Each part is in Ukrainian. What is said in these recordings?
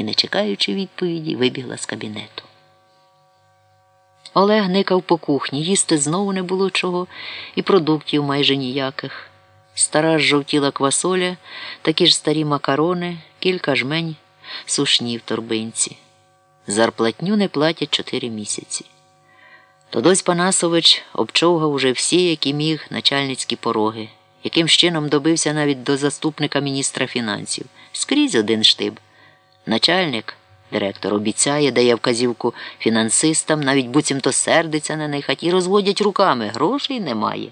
і, не чекаючи відповіді, вибігла з кабінету. Олег никав по кухні, їсти знову не було чого, і продуктів майже ніяких. Стара жовтіла квасоля, такі ж старі макарони, кілька жмень сушні в торбинці. Зарплатню не платять чотири місяці. Тодось Панасович обчовгав уже всі, які міг, начальницькі пороги, яким чином добився навіть до заступника міністра фінансів. Скрізь один штиб. Начальник, директор, обіцяє, дає вказівку фінансистам, навіть буцімто сердиться на них, а ті розводять руками, грошей немає.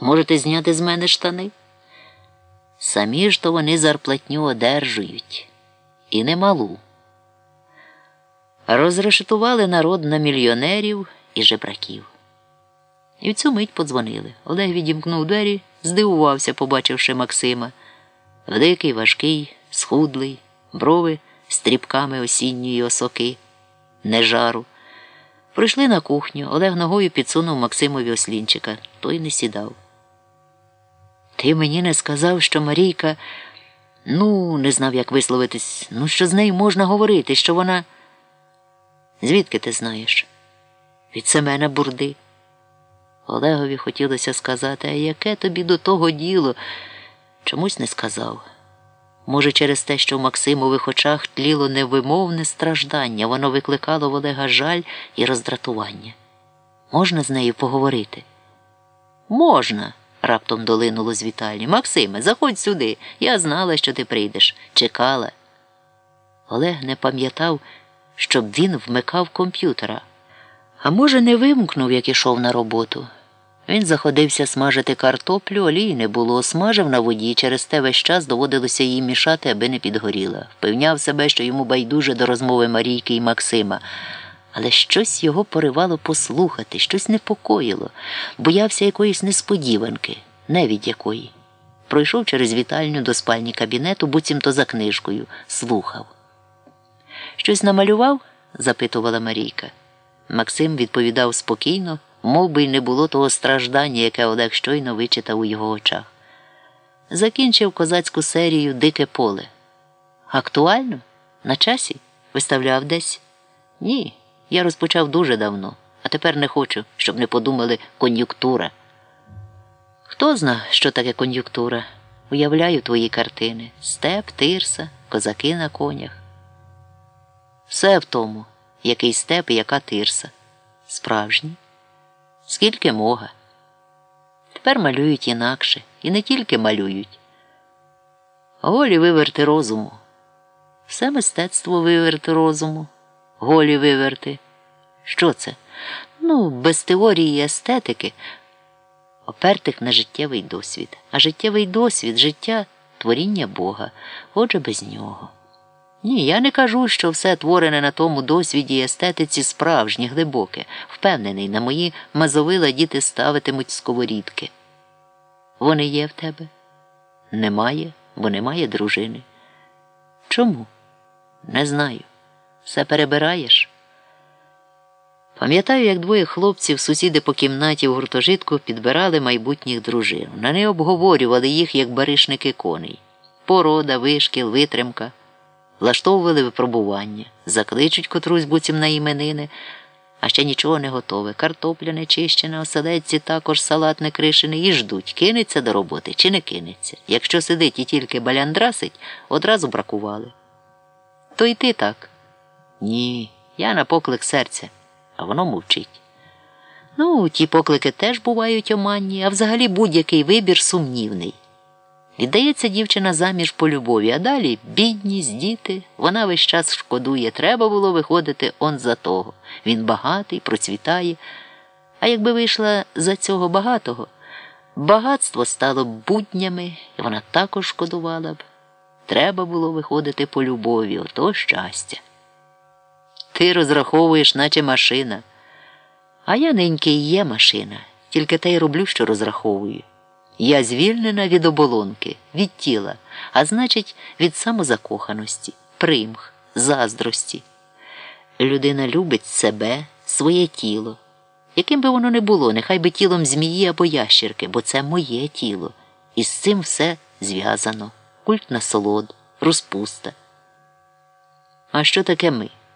Можете зняти з мене штани? Самі ж то вони зарплатню одержують. І немалу. Розрешетували народ на мільйонерів і жебраків. І в цю мить подзвонили. Олег відімкнув двері, здивувався, побачивши Максима. Великий, важкий, схудлий, брови з тріпками осінньої осоки, не жару. Прийшли на кухню. Олег ногою підсунув Максимові ослінчика. Той не сідав. Ти мені не сказав, що Марійка, ну, не знав, як висловитись, ну, що з нею можна говорити, що вона. Звідки ти знаєш? Від Семена бурди. Олегові хотілося сказати, а яке тобі до того діло? Чомусь не сказав. Може, через те, що в Максимових очах тліло невимовне страждання, воно викликало в Олега жаль і роздратування. Можна з нею поговорити? Можна, раптом долинуло з вітальні. Максиме, заходь сюди. Я знала, що ти прийдеш. Чекала. Олег не пам'ятав, щоб він вмикав комп'ютера. А може, не вимкнув, як ішов на роботу. Він заходився смажити картоплю, олії не було, смажив на воді, через те весь час доводилося її мішати, аби не підгоріла. Впевняв себе, що йому байдуже до розмови Марійки і Максима. Але щось його поривало послухати, щось непокоїло, боявся якоїсь несподіванки, не від якої. Пройшов через вітальню до спальні кабінету, буцімто за книжкою, слухав. Щось намалював? запитувала Марійка. Максим відповідав спокійно, мов би й не було того страждання, яке Олег щойно вичитав у його очах. Закінчив козацьку серію Дике поле. Актуально? На часі? Виставляв десь? Ні. Я розпочав дуже давно, а тепер не хочу, щоб не подумали кон'юнктура. Хто зна, що таке кон'юнктура? Уявляю твої картини степ, тирса, козаки на конях. Все в тому, який степ і яка тирса. Справжні. Скільки мога. Тепер малюють інакше і не тільки малюють. Голі виверти розуму. Все мистецтво виверти розуму, голі виверти. Що це? Ну, без теорії естетики, опертих на життєвий досвід. А життєвий досвід, життя творіння Бога, отже, без нього. Ні, я не кажу, що все творене на тому досвіді і естетиці справжнє, глибоке, впевнений, на мої мазовила діти ставитимуть сковорідки. Вони є в тебе? Немає, бо немає дружини. Чому? Не знаю. Все перебираєш? Пам'ятаю, як двоє хлопців, сусіди по кімнаті в гуртожитку підбирали майбутніх дружин. Вони обговорювали їх, як баришники коней. Порода, вишкіл, витримка. Влаштовували випробування, закличуть котрусь буцім на іменини, а ще нічого не готове. Картопля не чищена, оселедці також салат не кришений і ждуть, кинеться до роботи чи не кинеться. Якщо сидить і тільки баляндрасить, одразу бракували. То й ти так? Ні, я на поклик серця, а воно мовчить. Ну, ті поклики теж бувають оманні, а взагалі будь-який вибір сумнівний. Віддається дівчина заміж по любові, а далі бідність, діти, вона весь час шкодує. Треба було виходити он за того. Він багатий, процвітає. А якби вийшла за цього багатого, багатство стало б буднями, і вона також шкодувала б. Треба було виходити по любові, ото щастя. Ти розраховуєш, наче машина. А я неньки є машина, тільки те й роблю, що розраховую. Я звільнена від оболонки, від тіла, а значить, від самозакоханості, примх, заздрості. Людина любить себе, своє тіло. Яким би воно не було, нехай би тілом змії або ящерки, бо це моє тіло. І з цим все зв'язано культ насолод, розпуста. А що таке ми?